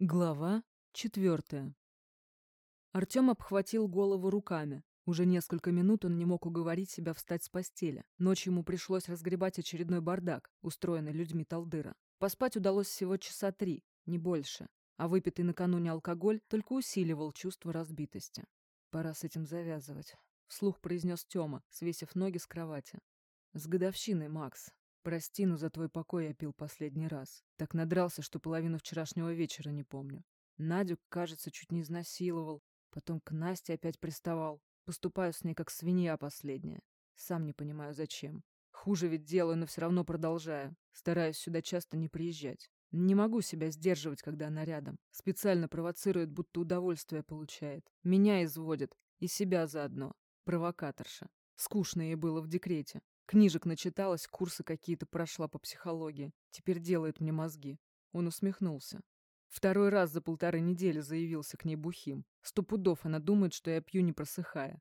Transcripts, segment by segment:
Глава четвертая. Артем обхватил голову руками. Уже несколько минут он не мог уговорить себя встать с постели. Ночью ему пришлось разгребать очередной бардак, устроенный людьми Талдыра. Поспать удалось всего часа три, не больше. А выпитый накануне алкоголь только усиливал чувство разбитости. «Пора с этим завязывать», — вслух произнес Тёма, свесив ноги с кровати. «С годовщиной, Макс. Прости, но за твой покой я пил последний раз. Так надрался, что половину вчерашнего вечера не помню. Надю, кажется, чуть не изнасиловал. Потом к Насте опять приставал. Поступаю с ней как свинья последняя. Сам не понимаю, зачем. Хуже ведь делаю, но все равно продолжаю. Стараюсь сюда часто не приезжать. Не могу себя сдерживать, когда она рядом. Специально провоцирует, будто удовольствие получает. Меня изводит. И себя заодно. Провокаторша. Скучно ей было в декрете. Книжек начиталась, курсы какие-то прошла по психологии. Теперь делает мне мозги. Он усмехнулся. Второй раз за полторы недели заявился к ней бухим. Сто пудов она думает, что я пью, не просыхая.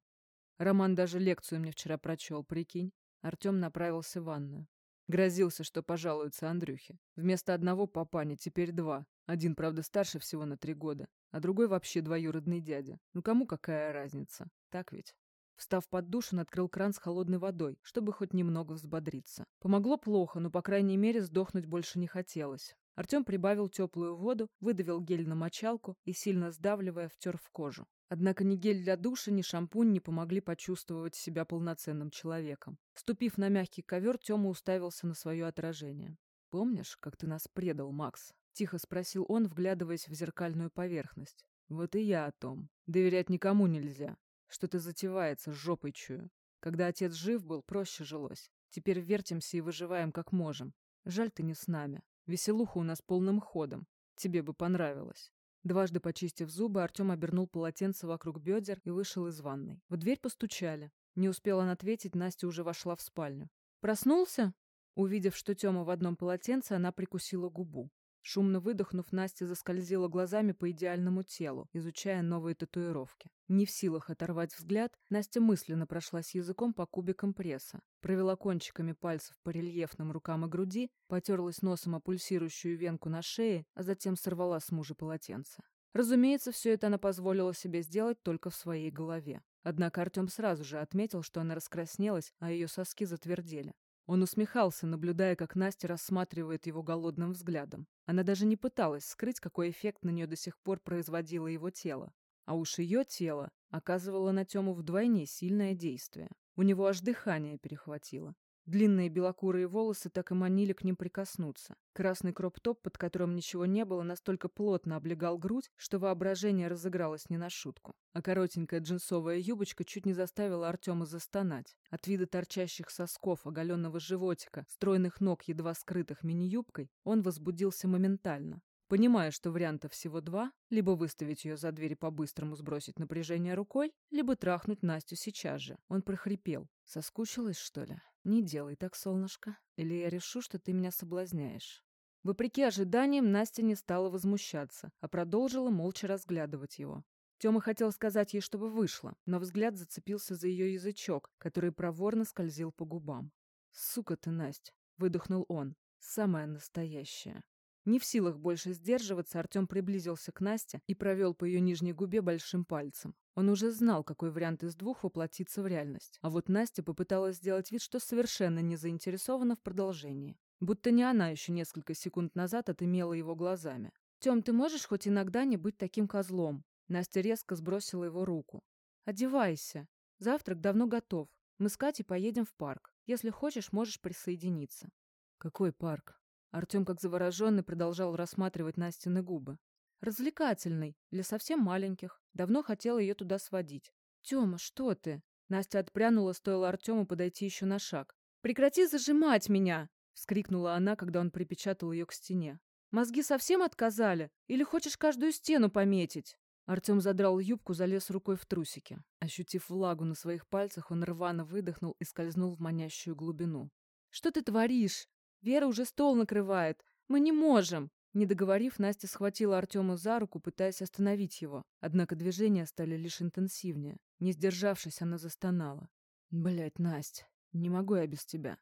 Роман даже лекцию мне вчера прочел, прикинь. Артем направился в ванную. Грозился, что пожалуется Андрюхе. Вместо одного папани теперь два. Один, правда, старше всего на три года, а другой вообще двоюродный дядя. Ну кому какая разница? Так ведь? Встав под душ, он открыл кран с холодной водой, чтобы хоть немного взбодриться. Помогло плохо, но, по крайней мере, сдохнуть больше не хотелось. Артем прибавил теплую воду, выдавил гель на мочалку и, сильно сдавливая, втер в кожу. Однако ни гель для душа, ни шампунь не помогли почувствовать себя полноценным человеком. Ступив на мягкий ковер, Тёма уставился на свое отражение. «Помнишь, как ты нас предал, Макс?» — тихо спросил он, вглядываясь в зеркальную поверхность. «Вот и я о том. Доверять никому нельзя. Что-то затевается, жопой чую. Когда отец жив был, проще жилось. Теперь вертимся и выживаем как можем. Жаль, ты не с нами. Веселуха у нас полным ходом. Тебе бы понравилось. Дважды почистив зубы, Артем обернул полотенце вокруг бедер и вышел из ванной. В дверь постучали. Не успел он ответить, Настя уже вошла в спальню. «Проснулся?» Увидев, что Тёма в одном полотенце, она прикусила губу. Шумно выдохнув, Настя заскользила глазами по идеальному телу, изучая новые татуировки. Не в силах оторвать взгляд, Настя мысленно прошлась языком по кубикам пресса, провела кончиками пальцев по рельефным рукам и груди, потерлась носом о пульсирующую венку на шее, а затем сорвала с мужа полотенце. Разумеется, все это она позволила себе сделать только в своей голове. Однако Артем сразу же отметил, что она раскраснелась, а ее соски затвердели. Он усмехался, наблюдая, как Настя рассматривает его голодным взглядом. Она даже не пыталась скрыть, какой эффект на нее до сих пор производило его тело. А уж ее тело оказывало на Тему вдвойне сильное действие. У него аж дыхание перехватило. Длинные белокурые волосы так и манили к ним прикоснуться. Красный кроп-топ, под которым ничего не было, настолько плотно облегал грудь, что воображение разыгралось не на шутку. А коротенькая джинсовая юбочка чуть не заставила Артема застонать. От вида торчащих сосков, оголенного животика, стройных ног, едва скрытых мини-юбкой, он возбудился моментально. Понимая, что вариантов всего два, либо выставить ее за дверь и по-быстрому сбросить напряжение рукой, либо трахнуть Настю сейчас же. Он прохрипел. Соскучилась, что ли? Не делай так, солнышко. Или я решу, что ты меня соблазняешь. Вопреки ожиданиям, Настя не стала возмущаться, а продолжила молча разглядывать его. Тёма хотел сказать ей, чтобы вышла, но взгляд зацепился за ее язычок, который проворно скользил по губам. «Сука ты, Настя!» — выдохнул он. «Самая настоящая». Не в силах больше сдерживаться, Артем приблизился к Насте и провел по ее нижней губе большим пальцем. Он уже знал, какой вариант из двух воплотится в реальность. А вот Настя попыталась сделать вид, что совершенно не заинтересована в продолжении. Будто не она еще несколько секунд назад отымела его глазами. «Тем, ты можешь хоть иногда не быть таким козлом?» Настя резко сбросила его руку. «Одевайся. Завтрак давно готов. Мы с Катей поедем в парк. Если хочешь, можешь присоединиться». «Какой парк?» Артем, как завороженный, продолжал рассматривать Настины губы. «Развлекательный, для совсем маленьких. Давно хотела ее туда сводить». «Тема, что ты?» Настя отпрянула, стоило Артему подойти еще на шаг. «Прекрати зажимать меня!» — вскрикнула она, когда он припечатал ее к стене. «Мозги совсем отказали? Или хочешь каждую стену пометить?» Артем задрал юбку, залез рукой в трусики. Ощутив влагу на своих пальцах, он рвано выдохнул и скользнул в манящую глубину. «Что ты творишь? Вера уже стол накрывает. Мы не можем!» Не договорив, Настя схватила Артема за руку, пытаясь остановить его. Однако движения стали лишь интенсивнее. Не сдержавшись, она застонала. Блять, Настя, не могу я без тебя.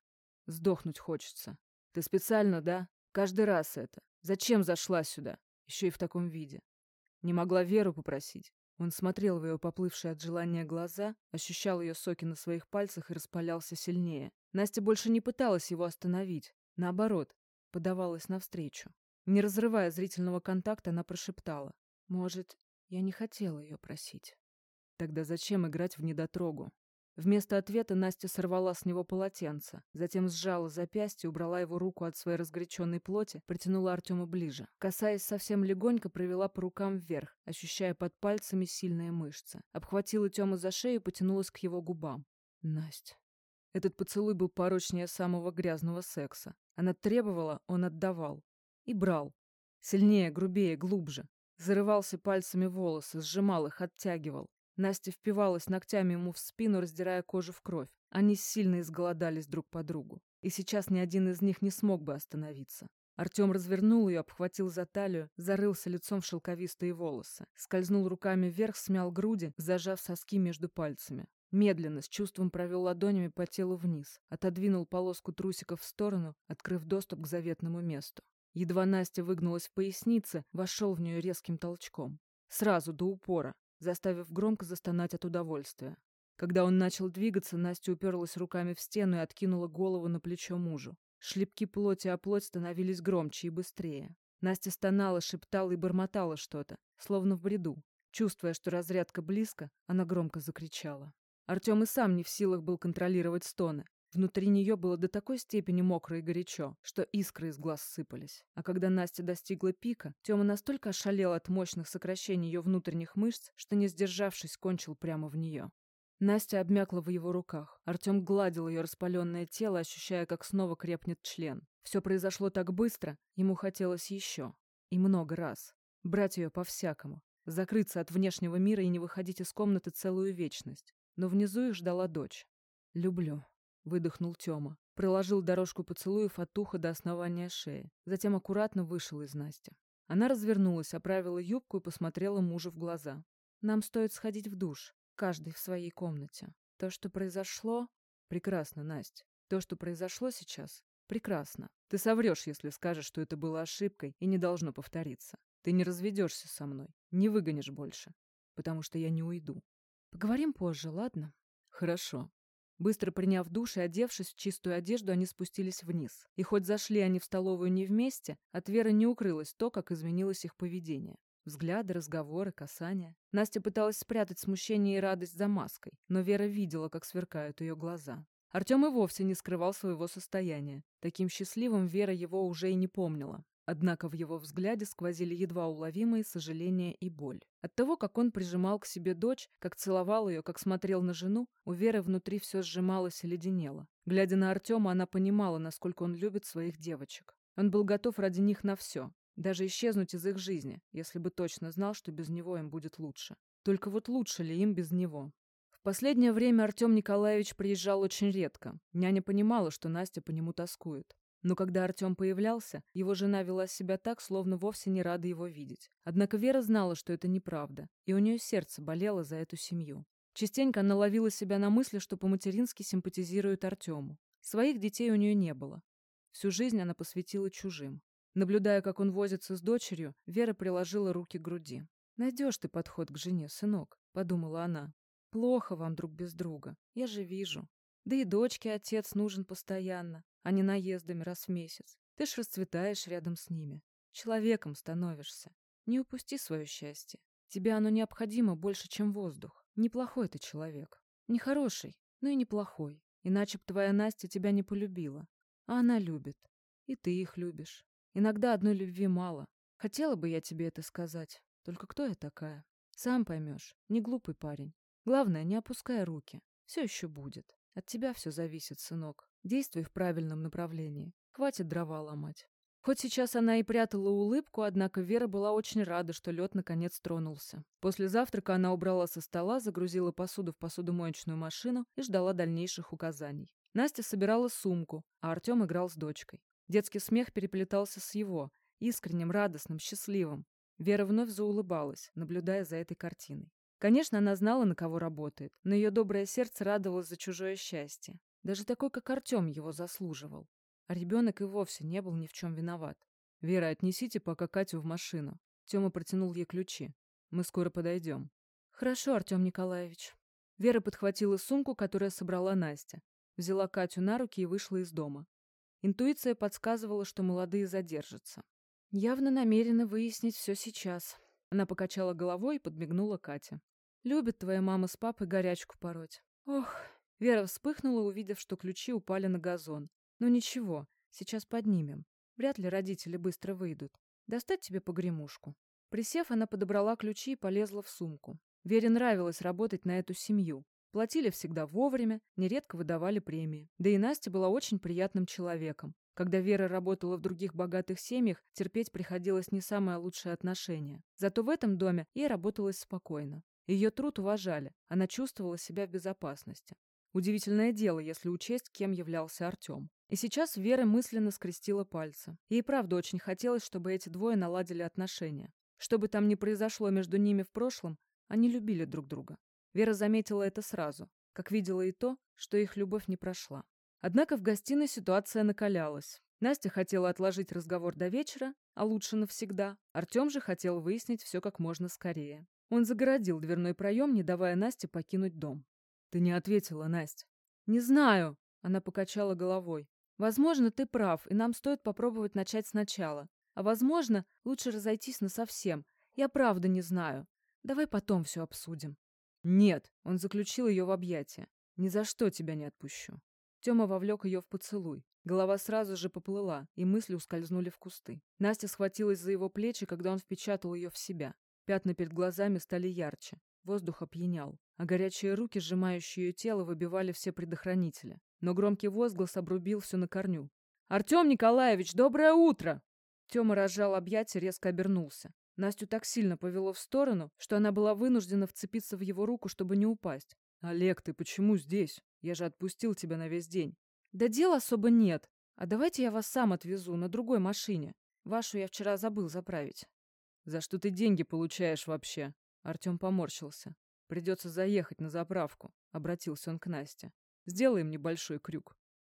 Сдохнуть хочется. Ты специально, да? Каждый раз это. Зачем зашла сюда? Еще и в таком виде. Не могла Веру попросить. Он смотрел в ее поплывшие от желания глаза, ощущал ее соки на своих пальцах и распалялся сильнее. Настя больше не пыталась его остановить. Наоборот, подавалась навстречу. Не разрывая зрительного контакта, она прошептала. «Может, я не хотела ее просить?» Тогда зачем играть в недотрогу? Вместо ответа Настя сорвала с него полотенце, затем сжала запястье, убрала его руку от своей разгоряченной плоти, притянула Артема ближе. Касаясь совсем легонько, провела по рукам вверх, ощущая под пальцами сильные мышцы. Обхватила Тему за шею и потянулась к его губам. Настя. Этот поцелуй был порочнее самого грязного секса. Она требовала, он отдавал. И брал. Сильнее, грубее, глубже. Зарывался пальцами волосы, сжимал их, оттягивал. Настя впивалась ногтями ему в спину, раздирая кожу в кровь. Они сильно изголодались друг по другу. И сейчас ни один из них не смог бы остановиться. Артем развернул ее, обхватил за талию, зарылся лицом в шелковистые волосы. Скользнул руками вверх, смял груди, зажав соски между пальцами. Медленно, с чувством провел ладонями по телу вниз. Отодвинул полоску трусиков в сторону, открыв доступ к заветному месту. Едва Настя выгнулась в пояснице, вошел в нее резким толчком. Сразу, до упора, заставив громко застонать от удовольствия. Когда он начал двигаться, Настя уперлась руками в стену и откинула голову на плечо мужу. Шлепки плоти о плоть становились громче и быстрее. Настя стонала, шептала и бормотала что-то, словно в бреду. Чувствуя, что разрядка близко, она громко закричала. Артем и сам не в силах был контролировать стоны. Внутри нее было до такой степени мокро и горячо, что искры из глаз сыпались. А когда Настя достигла пика, Тёма настолько ошалел от мощных сокращений ее внутренних мышц, что, не сдержавшись, кончил прямо в нее. Настя обмякла в его руках. Артем гладил ее распаленное тело, ощущая, как снова крепнет член. Все произошло так быстро, ему хотелось еще. И много раз. Брать ее по-всякому. Закрыться от внешнего мира и не выходить из комнаты целую вечность. Но внизу их ждала дочь. «Люблю», выдохнул Тёма. Проложил дорожку поцелуев от уха до основания шеи. Затем аккуратно вышел из Насти. Она развернулась, оправила юбку и посмотрела мужу в глаза. «Нам стоит сходить в душ, каждый в своей комнате. То, что произошло...» «Прекрасно, Настя. То, что произошло сейчас, прекрасно. Ты соврешь, если скажешь, что это было ошибкой и не должно повториться. Ты не разведешься со мной, не выгонишь больше, потому что я не уйду. Поговорим позже, ладно? Хорошо. Быстро приняв душ и одевшись в чистую одежду, они спустились вниз. И хоть зашли они в столовую не вместе, от Веры не укрылось то, как изменилось их поведение. Взгляды, разговоры, касания. Настя пыталась спрятать смущение и радость за маской, но Вера видела, как сверкают ее глаза. Артем и вовсе не скрывал своего состояния. Таким счастливым Вера его уже и не помнила. Однако в его взгляде сквозили едва уловимые сожаления и боль. От того, как он прижимал к себе дочь, как целовал ее, как смотрел на жену, у Веры внутри все сжималось и леденело. Глядя на Артема, она понимала, насколько он любит своих девочек. Он был готов ради них на все, даже исчезнуть из их жизни, если бы точно знал, что без него им будет лучше. Только вот лучше ли им без него? В последнее время Артем Николаевич приезжал очень редко. Няня понимала, что Настя по нему тоскует. Но когда Артем появлялся, его жена вела себя так, словно вовсе не рада его видеть. Однако Вера знала, что это неправда, и у нее сердце болело за эту семью. Частенько она ловила себя на мысли, что по-матерински симпатизирует Артему. Своих детей у нее не было. Всю жизнь она посвятила чужим. Наблюдая, как он возится с дочерью, Вера приложила руки к груди. «Найдешь ты подход к жене, сынок», — подумала она. «Плохо вам друг без друга, я же вижу. Да и дочке отец нужен постоянно а не наездами раз в месяц. Ты ж расцветаешь рядом с ними. Человеком становишься. Не упусти свое счастье. Тебе оно необходимо больше, чем воздух. Неплохой ты человек. Не хороший, но и неплохой. Иначе б твоя Настя тебя не полюбила. А она любит. И ты их любишь. Иногда одной любви мало. Хотела бы я тебе это сказать. Только кто я такая? Сам поймешь. Не глупый парень. Главное, не опускай руки. Все еще будет. От тебя все зависит, сынок. Действуй в правильном направлении. Хватит дрова ломать. Хоть сейчас она и прятала улыбку, однако Вера была очень рада, что лед наконец тронулся. После завтрака она убрала со стола, загрузила посуду в посудомоечную машину и ждала дальнейших указаний. Настя собирала сумку, а Артем играл с дочкой. Детский смех переплетался с его, искренним, радостным, счастливым. Вера вновь заулыбалась, наблюдая за этой картиной. Конечно, она знала, на кого работает, но ее доброе сердце радовалось за чужое счастье. Даже такой, как Артем, его заслуживал. А ребенок и вовсе не был ни в чем виноват. «Вера, отнесите пока Катю в машину». Тёма протянул ей ключи. «Мы скоро подойдем». «Хорошо, Артем Николаевич». Вера подхватила сумку, которую собрала Настя. Взяла Катю на руки и вышла из дома. Интуиция подсказывала, что молодые задержатся. Явно намерена выяснить все сейчас. Она покачала головой и подмигнула Кате. «Любит твоя мама с папой горячку пороть». «Ох!» Вера вспыхнула, увидев, что ключи упали на газон. «Ну ничего, сейчас поднимем. Вряд ли родители быстро выйдут. Достать тебе погремушку». Присев, она подобрала ключи и полезла в сумку. Вере нравилось работать на эту семью. Платили всегда вовремя, нередко выдавали премии. Да и Настя была очень приятным человеком. Когда Вера работала в других богатых семьях, терпеть приходилось не самое лучшее отношение. Зато в этом доме ей работалось спокойно. Ее труд уважали, она чувствовала себя в безопасности. Удивительное дело, если учесть, кем являлся Артем. И сейчас Вера мысленно скрестила пальцы. Ей правда очень хотелось, чтобы эти двое наладили отношения. Что бы там ни произошло между ними в прошлом, они любили друг друга. Вера заметила это сразу, как видела и то, что их любовь не прошла. Однако в гостиной ситуация накалялась. Настя хотела отложить разговор до вечера, а лучше навсегда. Артем же хотел выяснить все как можно скорее. Он загородил дверной проем, не давая Насте покинуть дом. «Ты не ответила, Настя». «Не знаю», — она покачала головой. «Возможно, ты прав, и нам стоит попробовать начать сначала. А возможно, лучше разойтись насовсем. Я правда не знаю. Давай потом все обсудим». «Нет», — он заключил ее в объятия. «Ни за что тебя не отпущу». Тёма вовлек ее в поцелуй. Голова сразу же поплыла, и мысли ускользнули в кусты. Настя схватилась за его плечи, когда он впечатал ее в себя. Пятна перед глазами стали ярче. Воздух опьянял, а горячие руки, сжимающие ее тело, выбивали все предохранители. Но громкий возглас обрубил все на корню. «Артем Николаевич, доброе утро!» Тёма разжал объятия, резко обернулся. Настю так сильно повело в сторону, что она была вынуждена вцепиться в его руку, чтобы не упасть. «Олег, ты почему здесь? Я же отпустил тебя на весь день». «Да дел особо нет. А давайте я вас сам отвезу на другой машине. Вашу я вчера забыл заправить». «За что ты деньги получаешь вообще?» Артем поморщился. «Придется заехать на заправку», — обратился он к Насте. «Сделаем небольшой крюк.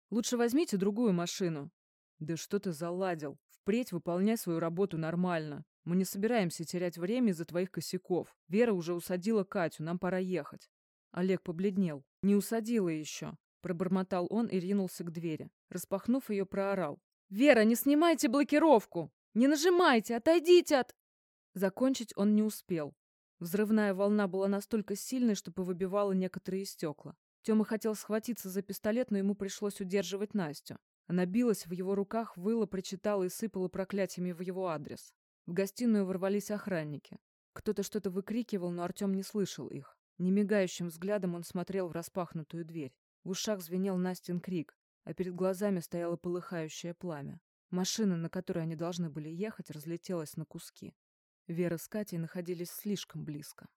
Лучше возьмите другую машину». «Да что ты заладил? Впредь выполняй свою работу нормально. Мы не собираемся терять время из-за твоих косяков. Вера уже усадила Катю, нам пора ехать». Олег побледнел. «Не усадила еще», — пробормотал он и ринулся к двери. Распахнув ее, проорал. «Вера, не снимайте блокировку! Не нажимайте! Отойдите от...» Закончить он не успел. Взрывная волна была настолько сильной, что повыбивала некоторые стекла. Тёма хотел схватиться за пистолет, но ему пришлось удерживать Настю. Она билась в его руках, выла, причитала и сыпала проклятиями в его адрес. В гостиную ворвались охранники. Кто-то что-то выкрикивал, но Артем не слышал их. Немигающим взглядом он смотрел в распахнутую дверь. В ушах звенел Настин крик, а перед глазами стояло полыхающее пламя. Машина, на которой они должны были ехать, разлетелась на куски. Вера с Катей находились слишком близко.